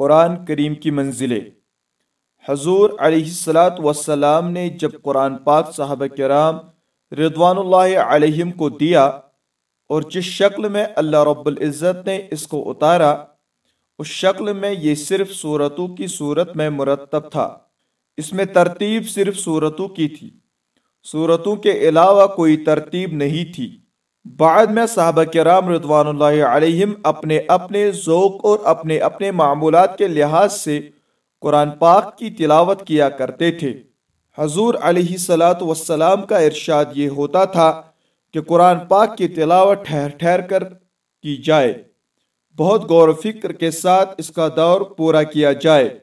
قرآن کریم کی منزلیں۔ حضور علیہ السلاۃ وسلام نے جب قرآن پاک صحابہ کرام رضوان اللہ علیہم کو دیا اور جس شکل میں اللہ رب العزت نے اس کو اتارا، اس شکل میں یہ صرف صورتوں کی صورت میں مرتب تھا۔ اس میں ترتیب صرف صورتوں کی تھی۔ صورتوں کے علاوہ کوئی ترتیب نہیں تھی۔ بعد میں صحابہ کرام رضوان اللہ علیہم اپنے اپنے ذوق اور اپنے اپنے معمولات کے لحاظ سے قرآن پاک کی تلاوت کیا کرتے تھے۔ حضور علیہ سلاۃ وسلام کا ارشاد یہ ہوتا تھا کہ قرآن پاک کی تلاوت ٹھہر ٹھہر کر کی جائے۔ بہت غور و فکر کے ساتھ اس کا دور پورا کیا جائے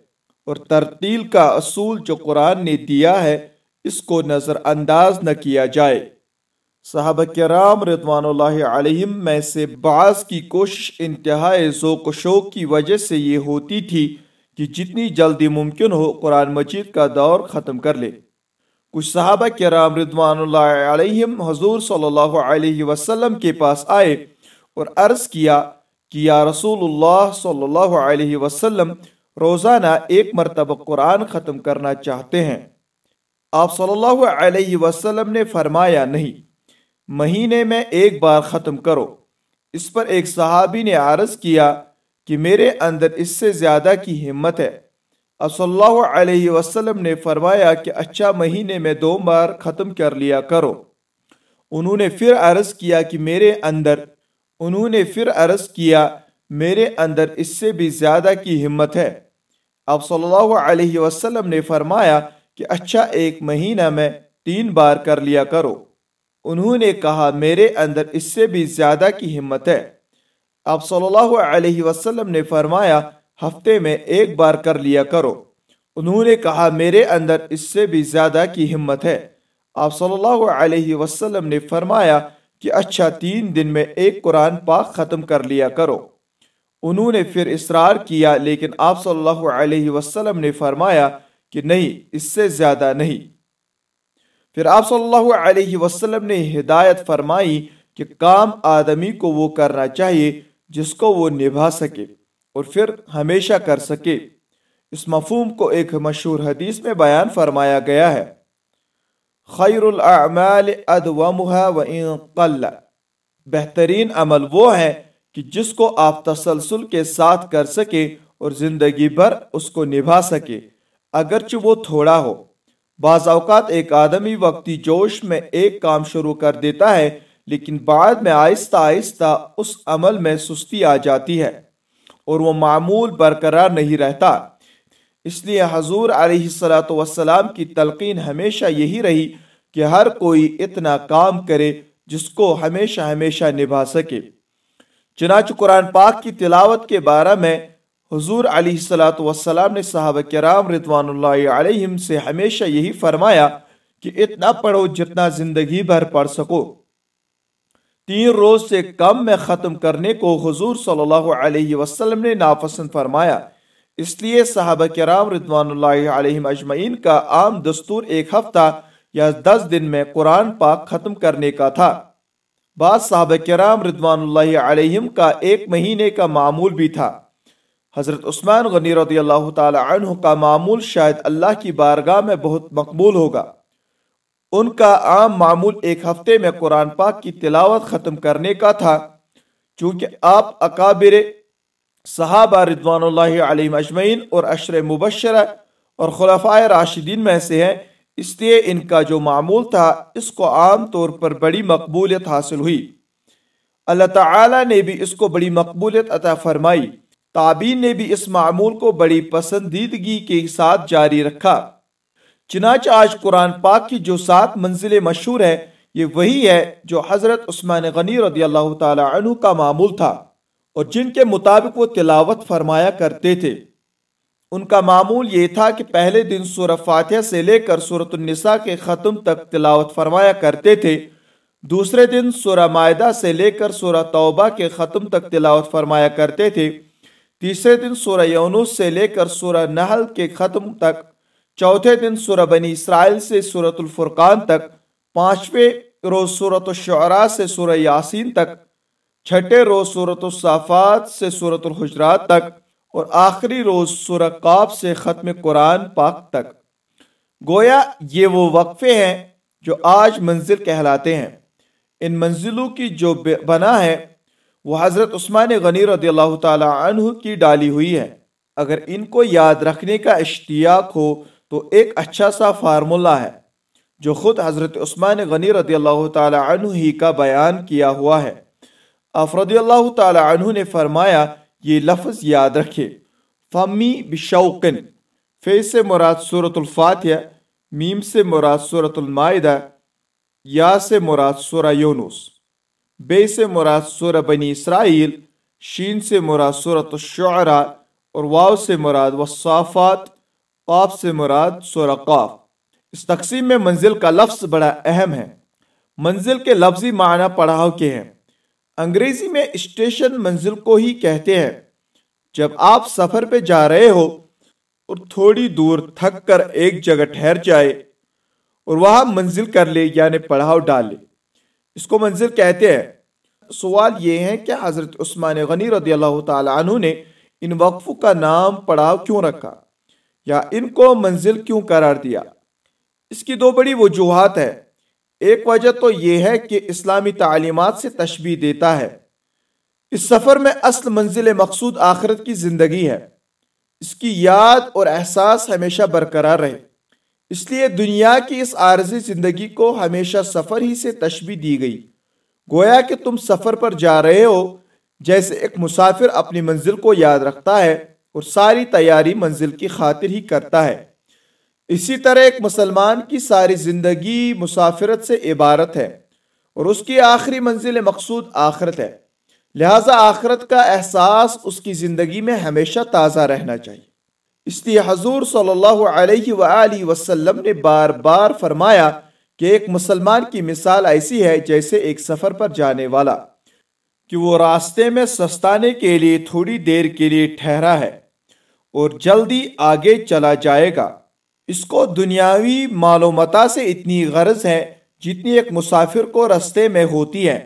اور ترتیل کا اصول جو قرآن نے دیا ہے اس کو نظر انداز نہ کیا جائے۔ صحابہ کرام رضوان اللہ علیہم میں سے بعض کی کوشش انتہائی ذوق و شوق کی وجہ سے یہ ہوتی تھی کہ جتنی جلدی ممکن ہو قرآن مجید کا دور ختم کر لے۔ کچھ صحابہ کرام رضوان اللہ علیہم حضور صلی اللہ علیہ وسلم کے پاس آئے اور عرض کیا کہ یا رسول اللہ صلی اللہ علیہ وسلم، روزانہ ایک مرتبہ قرآن ختم کرنا چاہتے ہیں۔ آپ صلی اللہ علیہ وسلم نے فرمایا نہیں مہینے میں ایک بار ختم کرو۔ اس پر ایک صحابی نے عرض کیا کہ میرے اندر اس سے زیادہ کی ہمت ہے۔ اب صلی اللہ علیہ وسلم نے فرمایا کہ اچھا مہینے میں دو بار ختم کر لیا کرو۔ انہوں نے پھر عرض کیا کہ میرے اندر، انہوں نے پھر عرض کیا، میرے اندر اس سے بھی زیادہ کی ہمت ہے۔ اب صلی اللہ علیہ وسلم نے فرمایا کہ اچھا ایک مہینہ میں تین بار کر لیا کرو۔ انہوں نے کہا، میرے اندر اس سے بھی زیادہ کی ہمت ہے. آپ صلی اللہ علیہ وسلم نے فرمایا، ہفتے میں ایک بار کر لیا کرو. انہوں نے کہا، میرے اندر اس سے بھی زیادہ کی ہمت ہے. آپ صلی اللہ علیہ وسلم نے فرمایا کہ اچھا تین دن میں ایک قرآن پاک ختم کر لیا کرو. انہوں نے پھر اصرار کیا، لیکن آپ صلی اللہ علیہ وسلم نے فرمایا کہ، نہیں، اس سے زیادہ نہیں. پھر آپ صلی اللہ علیہ وسلم نے ہدایت فرمائی کہ کام آدمی کو وہ کرنا چاہیے جس کو وہ نبھا سکے اور پھر ہمیشہ کر سکے۔ اس مفہوم کو ایک مشہور حدیث میں بیان فرمایا گیا ہے۔ خیر الاعمال وان قل۔ بہترین عمل وہ ہے کہ جس کو آپ تسلسل کے ساتھ کر سکے اور زندگی بھر اس کو نبھا سکے، اگرچہ وہ تھوڑا ہو۔ بعض اوقات ایک آدمی وقتی جوش میں ایک کام شروع کر دیتا ہے، لیکن بعد میں آہستہ آہستہ اس عمل میں سستی آ جاتی ہے اور وہ معمول برقرار نہیں رہتا۔ اس لیے حضور علیہ السلاۃ وسلام کی تلقین ہمیشہ یہی رہی کہ ہر کوئی اتنا کام کرے جس کو ہمیشہ ہمیشہ نبھا سکے۔ چنانچہ قرآن پاک کی تلاوت کے بارے میں حضور علیہ السلاۃ وسلام نے صحابہ کرام رضوان اللہ علیہم سے ہمیشہ یہی فرمایا کہ اتنا پڑھو جتنا زندگی بھر پڑھ سکو۔ تین روز سے کم میں ختم کرنے کو حضور صلی اللہ علیہ وسلم نے ناپسند فرمایا۔ اس لیے صحابہ کرام رضوان اللہ علیہ اجمعین کا عام دستور ایک ہفتہ یا دس دن میں قرآن پاک ختم کرنے کا تھا۔ بعض صحابہ کرام رضوان اللہ علیہم کا ایک مہینے کا معمول بھی تھا۔ حضرت عثمان غنی رضی اللہ تعالی عنہ کا معمول شاید اللہ کی بارگاہ میں بہت مقبول ہوگا۔ ان کا عام معمول ایک ہفتے میں قرآن پاک کی تلاوت ختم کرنے کا تھا۔ چونکہ آپ اکابر صحابہ رضوان اللہ علیہ مجمعین اور عشر مبشرہ اور خلفۂ راشدین میں سے ہیں، اس لیے ان کا جو معمول تھا، اس کو عام طور پر بڑی مقبولیت حاصل ہوئی۔ اللہ تعالی نے بھی اس کو بڑی مقبولیت عطا فرمائی۔ تابین نے بھی اس معمول کو بڑی پسندیدگی کے ساتھ جاری رکھا۔ چنانچہ آج قرآن پاک کی جو سات منزلیں مشہور ہے یہ وہی ہے جو حضرت عثمان غنی رضی اللہ تعالی عنہ کا معمول تھا اور جن کے مطابق وہ تلاوت فرمایا کرتے تھے۔ ان کا معمول یہ تھا کہ پہلے دن سورہ فاتحہ سے لے کر سورة النساء کے ختم تک تلاوت فرمایا کرتے تھے۔ دوسرے دن سورہ معدہ سے لے کر سورہ توبہ کے ختم تک تلاوت فرمایا کرتے تھے۔ تیسرے دن سورہ یونس سے لے کر سورہ نحل کے ختم تک، چوتھے دن سورہ بنی اسرائیل سے سورت الفرقان تک، پانچویں روز سورت الشعراء سے سورہ یاسین تک، چھٹے روز سورت الصافات سے سورت الحجرات تک، اور آخری روز سورہ قاب سے ختم قرآن پاک تک۔ گویا یہ وہ وقفے ہیں جو آج منزل کہلاتے ہیں۔ ان منزلوں کی جو بنا ہے وہ حضرت عثمان غنی رضی اللہ تعالی عنہ کی ڈالی ہوئی ہے۔ اگر ان کو یاد رکھنے کا اشتیاق ہو تو ایک اچھا سا فارمولہ ہے جو خود حضرت عثمان غنی رضی اللہ تعالی عنہ ہی کا بیان کیا ہوا ہے۔ رضی اللہ تعالی عنہ نے فرمایا، یہ لفظ یاد رکھے۔ فمی بشوقن فی سے مراد صورت الفاتحہ، میم سے مراد صورت المائدہ، یا سے مراد سورہ یونس۔ بے سے مراد سورہ بنی اسرائیل، شین سے مراد صورت الشعراء اور واو سے مراد وصافات، قاف سے مراد سورہ قاف۔ اس تقسیم میں منزل کا لفظ بڑا اہم ہے۔ منزل کے لفظی معنی پڑھاؤ کے ہیں۔ انگریزی میں اسٹیشن منزل کو ہی کہتے ہیں۔ جب آپ سفر پہ جا رہے ہو اور تھوڑی دور تھک کر ایک جگہ ٹھہر جائے اور وہاں منزل کر لے یعنی پڑھاؤ ڈال لے اس کو منزل کہتے ہیں۔ سوال یہ ہے کہ حضرت عثمان غنی رضی اللہ تعالی عنہ نے ان وقفوں کا نام پڑھاؤ کیوں رکھا یا ان کو منزل کیوں قرار دیا؟ اس کی دو بڑی وجوہات ہے ایک وجہ تو یہ ہے کہ اسلامی تعلیمات سے تشبیح دیتا ہے۔ اس سفر میں اصل منزل مقصود آخرت کی زندگی ہے۔ اس کی یاد اور احساس ہمیشہ برقرار رہے۔ اس لیے دنیا کی اس عارضی زندگی کو ہمیشہ سفر ہی سے تشبیح دی گئی۔ گویا کہ تم سفر پر جا رہے ہو، جیسے ایک مسافر اپنی منزل کو یاد رکھتا ہے اور ساری تیاری منزل کی خاطر ہی کرتا ہے۔ اسی طرح ایک مسلمان کی ساری زندگی مسافرت سے عبارت ہے اور اس کی آخری منزل مقصود آخرت ہے۔ لہٰذا آخرت کا احساس اس کی زندگی میں ہمیشہ تازہ رہنا چاہیے۔ اس لیے حضور صلی اللہ علیہ وآلہ وسلم نے بار بار فرمایا کہ ایک مسلمان کی مثال ایسی ہے جیسے ایک سفر پر جانے والا، کہ وہ راستے میں سستانے کے لیے تھوڑی دیر کے لیے ٹھہرا ہے اور جلدی آگے چلا جائے گا۔ اس کو دنیاوی معلومتا سے اتنی غرض ہے جتنی ایک مسافر کو رستے میں ہوتی ہے۔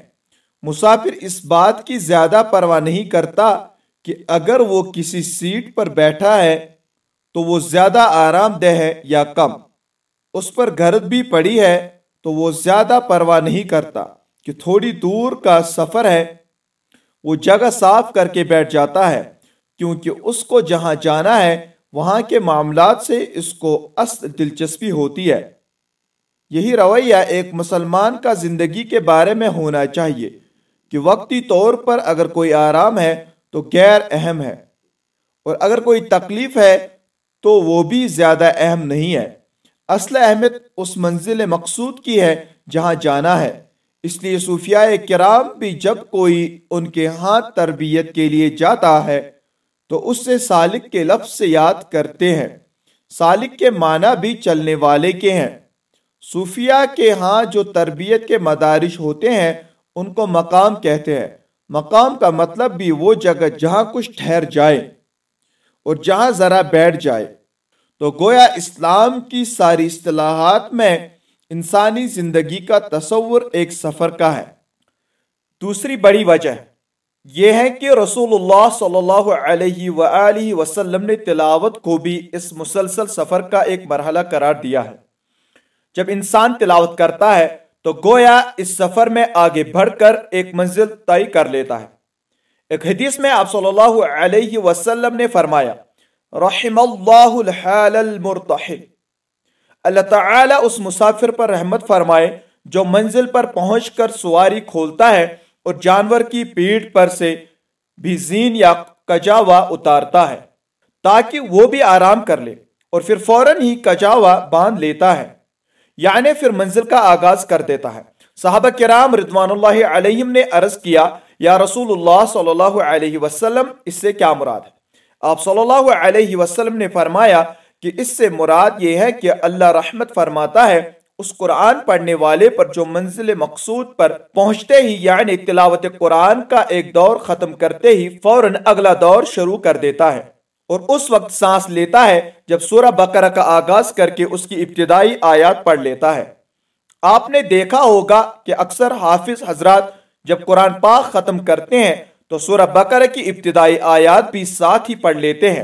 مسافر اس بات کی زیادہ پرواہ نہیں کرتا کہ اگر وہ کسی سیٹ پر بیٹھا ہے تو وہ زیادہ آرام دہ ہے یا کم؟ اس پر گرد بھی پڑی ہے تو وہ زیادہ پرواہ نہیں کرتا کہ تھوڑی دور کا سفر ہے۔ وہ جگہ صاف کر کے بیٹھ جاتا ہے، کیونکہ اس کو جہاں جانا ہے، وہاں کے معاملات سے اس کو اصل دلچسپی ہوتی ہے۔ یہی رویہ ایک مسلمان کا زندگی کے بارے میں ہونا چاہیے کہ وقتی طور پر اگر کوئی آرام ہے تو غیر اہم ہے، اور اگر کوئی تکلیف ہے تو وہ بھی زیادہ اہم نہیں ہے۔ اصل اہمیت اس منزل مقصود کی ہے جہاں جانا ہے۔ اس لیے صوفیاء کرام بھی جب کوئی ان کے ہاتھ تربیت کے لیے جاتا ہے تو اس سے سالک کے لفظ سے یاد کرتے ہیں۔ سالک کے معنی بھی چلنے والے کے ہیں۔ صوفیاء کے ہاں جو تربیت کے مدارش ہوتے ہیں، ان کو مقام کہتے ہیں۔ مقام کا مطلب بھی وہ جگہ جہاں کچھ ٹھہر جائے۔ اور جہاں ذرا بیٹھ جائے، تو گویا اسلام کی ساری اصطلاحات میں انسانی زندگی کا تصور ایک سفر کا ہے۔ دوسری بڑی وجہ یہ ہے کہ رسول اللہ صلی اللہ علیہ وآلہ وسلم نے تلاوت کو بھی اس مسلسل سفر کا ایک مرحلہ قرار دیا ہے۔ جب انسان تلاوت کرتا ہے، تو گویا اس سفر میں آگے بڑھ کر ایک منزل طے کر لیتا ہے۔ ایک حدیث میں آپ صلی اللہ علیہ وسلم نے فرمایا، رحم اللہ الحال المرتحل۔ اللہ تعالی اس مسافر پر رحمت فرمائے جو منزل پر پہنچ کر سواری کھولتا ہے اور جانور کی پیٹ پر سے بھی زین یا کجاوا اتارتا ہے، تاکہ وہ بھی آرام کر لے اور پھر فوراً ہی کجاوا باندھ لیتا ہے۔ یعنی پھر منزل کا آغاز کر دیتا ہے۔ صحابہ کرام رضوان اللہ علیہم نے عرض کیا یا رسول اللہ صلی اللہ علیہ وسلم، اس سے کیا مراد ہے؟ آپ صلی اللہ علیہ وسلم نے فرمایا کہ اس سے مراد یہ ہے کہ اللہ رحمت فرماتا ہے، اس قرآن پڑھنے والے پر جو منزل مقصود پر پہنچتے ہی یعنی تلاوت قرآن کا ایک دور ختم کرتے ہی فوراً اگلا دور شروع کر دیتا ہے۔ اور اس وقت سانس لیتا ہے جب سورہ بقرہ کا آغاز کر کے اس کی ابتدائی آیات پڑھ لیتا ہے۔ آپ نے دیکھا ہوگا کہ اکثر حافظ حضرات جب قرآن پاک ختم کرتے ہیں تو سورہ بقرہ کی ابتدائی آیات بھی ساتھ ہی پڑھ لیتے ہیں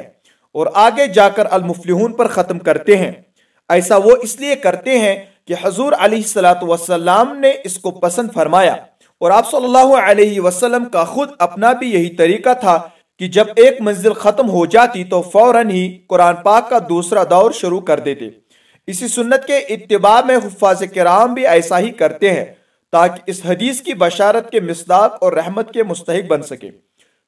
اور آگے جا کر المفلحون پر ختم کرتے ہیں۔ ایسا وہ اس لیے کرتے ہیں کہ حضور علیہ السلاۃ وسلام نے اس کو پسند فرمایا اور آپ صلی اللہ علیہ وسلم کا خود اپنا بھی یہی طریقہ تھا کہ جب ایک منزل ختم ہو جاتی تو فوراً ہی قرآن پاک کا دوسرا دور شروع کر دیتے۔ اسی سنت کے اتباع میں حفاظ کرام بھی ایسا ہی کرتے ہیں۔ تاکہ اس حدیث کی بشارت کے مصداق اور رحمت کے مستحق بن سکے۔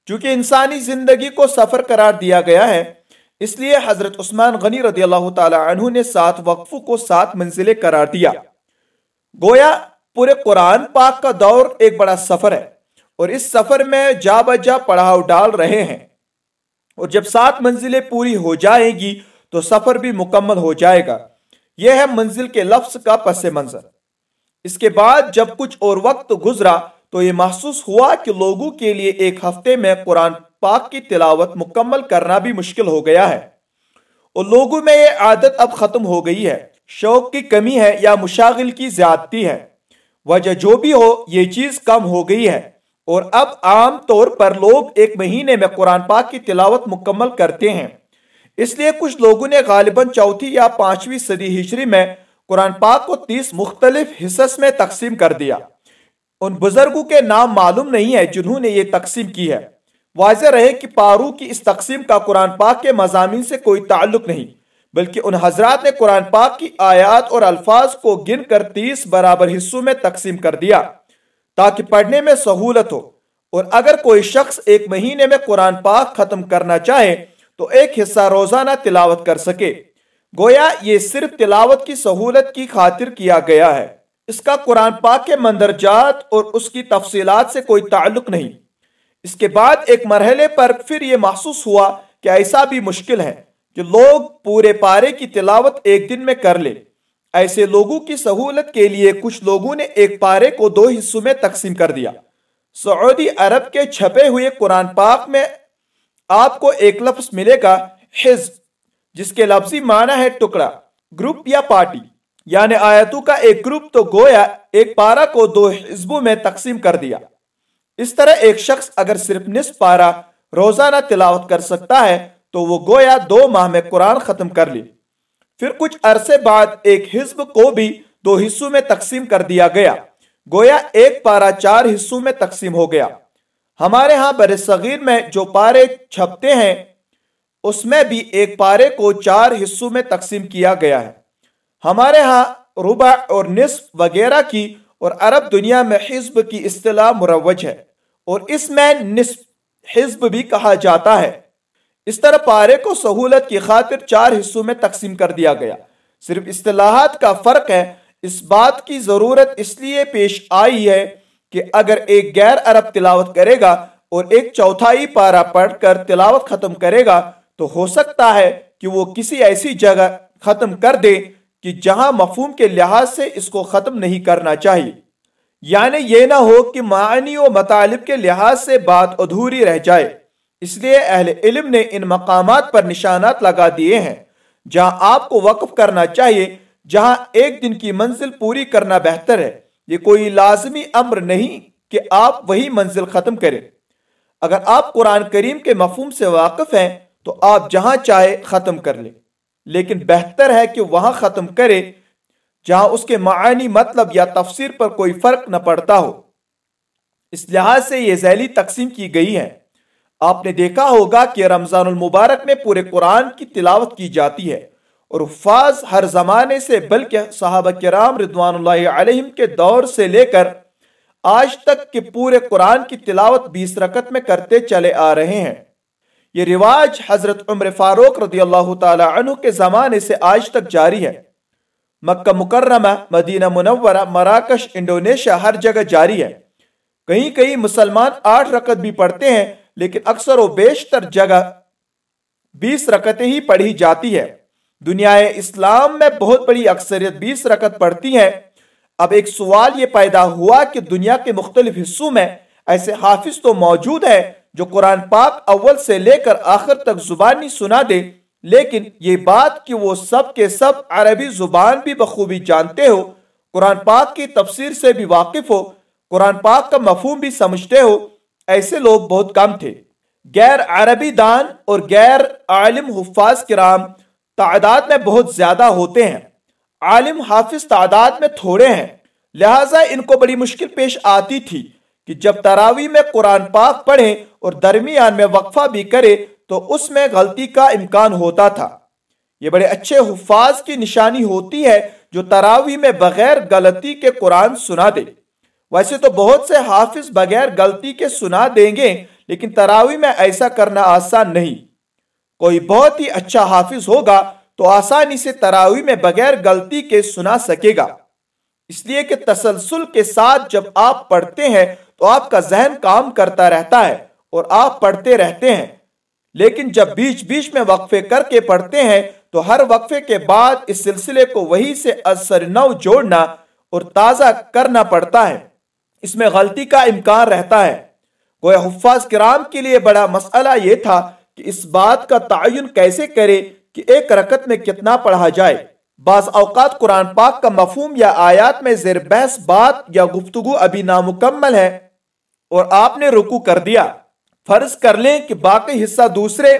چونکہ انسانی زندگی کو سفر قرار دیا گیا ہے، اس لیے حضرت عثمان غنی رضی اللہ تعالی عنہ نے سات وقفوں کو سات منزلیں قرار دیا۔ گویا پورے قرآن پاک کا دور ایک بڑا سفر ہے اور اس سفر میں جا بجا پڑھاؤ ڈال رہے ہیں۔ اور جب سات منزلیں پوری ہو جائیں گی تو سفر بھی مکمل ہو جائے گا۔ یہ ہے منزل کے لفظ کا پس منظر۔ اس کے بعد جب کچھ اور وقت گزرا تو یہ محسوس ہوا کہ لوگوں کے لیے ایک ہفتے میں قرآن پاک کی تلاوت مکمل کرنا بھی مشکل ہو گیا ہے۔ اور لوگوں میں یہ عادت اب ختم ہو گئی ہے۔ شوق کی کمی ہے یا مشاغل کی زیادتی ہے۔ وجہ جو بھی ہو، یہ چیز کم ہو گئی ہے۔ اور اب عام طور پر لوگ ایک مہینے میں قرآن پاک کی تلاوت مکمل کرتے ہیں۔ اس لیے کچھ لوگوں نے غالباً چوتھی یا پانچویں صدی ہجری میں قرآن پاک کو تیس مختلف حصص میں تقسیم کر دیا۔ ان بزرگوں کے نام معلوم نہیں ہے جنہوں نے یہ تقسیم کی ہے۔ واضح رہے کہ پارو کی اس تقسیم کا قرآن پاک کے مضامین سے کوئی تعلق نہیں، بلکہ ان حضرات نے قرآن پاک کی آیات اور الفاظ کو گن کر تیس برابر حصوں میں تقسیم کر دیا تاکہ پڑھنے میں سہولت ہو۔ اور اگر کوئی شخص ایک مہینے میں قرآن پاک ختم کرنا چاہے تو ایک حصہ روزانہ تلاوت کر سکے۔ گویا یہ صرف تلاوت کی سہولت کی خاطر کیا گیا ہے۔ اس کا قرآن پاک کے مندرجات اور اس کی تفصیلات سے کوئی تعلق نہیں۔ اس کے بعد ایک مرحلے پر پھر یہ محسوس ہوا کہ ایسا بھی مشکل ہے کہ لوگ پورے پارے کی تلاوت ایک دن میں کر لے ایسے لوگوں کی سہولت کے لیے کچھ لوگوں نے ایک پارے کو دو حصوں میں تقسیم کر دیا۔ سعودی عرب کے چھپے ہوئے قرآن پاک میں آپ کو ایک لفظ ملے گا، حزب۔ جس کے لفظی معنی ہے ٹکڑا، گروپ یا پارٹی۔ یعنی آیتوں کا ایک گروپ تو گویا ایک پارا کو دو حزبوں میں تقسیم کر دیا۔ اس طرح ایک شخص اگر صرف نصف پارا روزانہ تلاوت کر سکتا ہے، تو وہ گویا دو ماہ میں قرآن ختم کر لی پھر کچھ عرصے بعد ایک حزب کو بھی دو حصوں میں تقسیم کر دیا گیا۔ گویا ایک پارا چار حصوں میں تقسیم ہو گیا۔ ہمارے ہاں بر صغیر میں جو پارے چھپتے ہیں اس میں بھی ایک پارے کو چار حصوں میں تقسیم کیا گیا ہے۔ ہمارے ہاں ربع اور نصف وغیرہ کی اور عرب دنیا میں حزب کی اصطلاح مروج ہے اور اس میں نصف حزب بھی کہا جاتا ہے۔ اس طرح پارے کو سہولت کی خاطر چار حصوں میں تقسیم کر دیا گیا۔ صرف اصطلاحات کا فرق ہے، اس بات کی ضرورت اس لیے پیش آئی ہے کہ اگر ایک غیر عرب تلاوت کرے گا اور ایک چوتھائی پارا پڑھ کر تلاوت ختم کرے گا تو ہو سکتا ہے کہ وہ کسی ایسی جگہ ختم کر دے کہ جہاں مفہوم کے لحاظ سے اس کو ختم نہیں کرنا چاہیے۔ یعنی یہ نہ ہو کہ معنی و مطالب کے لحاظ سے بات ادھوری رہ جائے۔ اس لیے اہل علم نے ان مقامات پر نشانات لگا دیے ہیں۔ جہاں آپ کو وقف کرنا چاہیے، جہاں ایک دن کی منزل پوری کرنا بہتر ہے۔ یہ کوئی لازمی امر نہیں کہ آپ وہی منزل ختم کریں۔ اگر آپ قرآن کریم کے مفہوم سے واقف ہیں تو آپ جہاں چاہے ختم کر لیں۔ لیکن بہتر ہے کہ وہاں ختم کرے جہاں اس کے معنی مطلب یا تفسیر پر کوئی فرق نہ پڑتا ہو۔ اس لحاظ سے یہ ذیلی تقسیم کی گئی ہے۔ آپ نے دیکھا ہوگا کہ رمضان المبارک میں پورے قرآن کی تلاوت کی جاتی ہے اور حفاظ ہر زمانے سے، بلکہ صحابہ کرام رضوان اللہ علیہم کے دور سے لے کر آج تک کہ پورے قرآن کی تلاوت بیس رکت میں کرتے چلے آ رہے ہیں۔ یہ رواج حضرت عمر فاروق رضی اللہ تعالی عنہ کے زمانے سے آج تک جاری ہے۔ مکہ مکرمہ، مدینہ منورہ، مراکش، انڈونیشیا ہر جگہ جاری ہے۔ کہیں کہیں مسلمان آٹھ رکت بھی پڑھتے ہیں، لیکن اکثر و بیشتر جگہ بیس رکتیں ہی پڑھی جاتی ہے۔ دنیا اسلام میں بہت بڑی اکثریت بیس رکت پڑھتی ہے اب ایک سوال یہ پیدا ہوا کہ دنیا کے مختلف حصوں میں ایسے حافظ تو موجود ہے جو قرآن پاک اول سے لے کر آخر تک زبانی سنا دے، لیکن یہ بات کہ وہ سب کے سب عربی زبان بھی بخوبی جانتے ہو، قرآن پاک کی تفسیر سے بھی واقف ہو، قرآن پاک کا مفہوم بھی سمجھتے ہو، ایسے لوگ بہت کم تھے۔ غیر عربی دان اور غیر عالم حفاظ کرام تعداد میں بہت زیادہ ہوتے ہیں۔ عالم حافظ تعداد میں تھوڑے ہیں، لہٰذا ان کو بڑی مشکل پیش آتی تھی۔ کہ جب تراوی میں قرآن پاک پڑھیں اور درمیان میں وقفہ بھی کرے تو اس میں غلطی کا امکان ہوتا تھا۔ یہ بڑے اچھے حفاظ کی نشانی ہوتی ہے جو تراوی میں بغیر غلطی کے قرآن سنا دے۔ ویسے تو بہت سے حافظ بغیر غلطی کے سنا دیں گے، لیکن تراوی میں ایسا کرنا آسان نہیں۔ کوئی بہت ہی اچھا حافظ ہوگا تو آسانی سے تراوی میں بغیر غلطی کے سنا سکے گا۔ اس لیے کہ تسلسل کے ساتھ جب آپ پڑھتے ہیں تو آپ کا ذہن کام کرتا رہتا ہے اور آپ پڑھتے رہتے ہیں۔ لیکن جب بیچ بیچ میں وقفے کر کے پڑھتے ہیں تو ہر وقفے کے بعد اس سلسلے کو وہی سے اثر نو جوڑنا اور تازہ کرنا پڑتا ہے۔ اس میں غلطی کا امکان رہتا ہے۔ گویا حفاظ کرام کے لیے بڑا مسئلہ یہ تھا کہ اس بات کا تعین کیسے کرے کہ ایک رکت میں کتنا پڑھا جائے۔ بعض اوقات قرآن پاک کا مفہوم یا آیات میں زیر بحث بات یا گفتگو ابھی نامکمل ہے اور آپ نے رکو کر دیا۔ فرض کر لیں کہ باقی حصہ دوسرے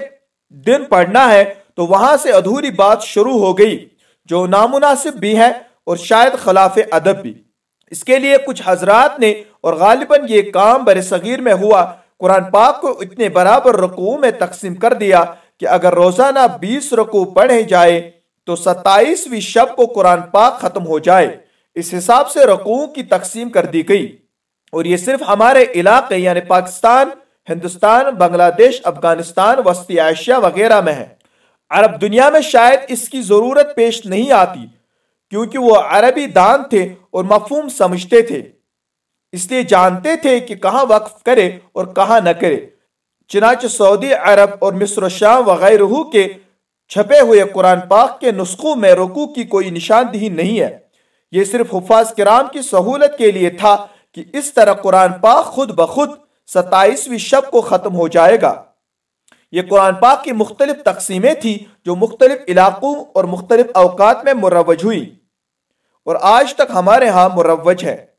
دن پڑھنا ہے تو وہاں سے ادھوری بات شروع ہو گئی، جو نامناسب بھی ہے اور شاید خلاف ادب بھی۔ اس کے لیے کچھ حضرات نے اور غالباً یہ کام بر صغیر میں ہوا۔ قرآن پاک کو اتنے برابر رکوع میں تقسیم کر دیا کہ اگر روزانہ بیس رکوع پڑھے جائے تو ستائیسویں شب کو قرآن پاک ختم ہو جائے۔ اس حساب سے رکوع کی تقسیم کر دی گئی۔ اور یہ صرف ہمارے علاقے یعنی پاکستان، ہندوستان، بنگلہ دیش، افغانستان وسطی ایشیا وغیرہ میں ہے۔ عرب دنیا میں شاید اس کی ضرورت پیش نہیں آتی، کیونکہ وہ عربی دان تھے اور مفہوم سمجھتے تھے۔ اس لیے جانتے تھے کہ کہاں وقف کرے اور کہاں نہ کرے۔ چنانچہ سعودی عرب اور مصر و شام وغیرہ کے چھپے ہوئے قرآن پاک کے نسخوں میں رکوع کی کوئی نشاندہی نہیں ہے۔ یہ صرف حفاظ کرام کی سہولت کے لیے تھا کہ اس طرح قرآن پاک خود بخود ستائیسویں شب کو ختم ہو جائے گا۔ یہ قرآن پاک کی مختلف تقسیمیں تھی جو مختلف علاقوں اور مختلف اوقات میں مروج ہوئی اور آج تک ہمارے ہاں مروج ہے۔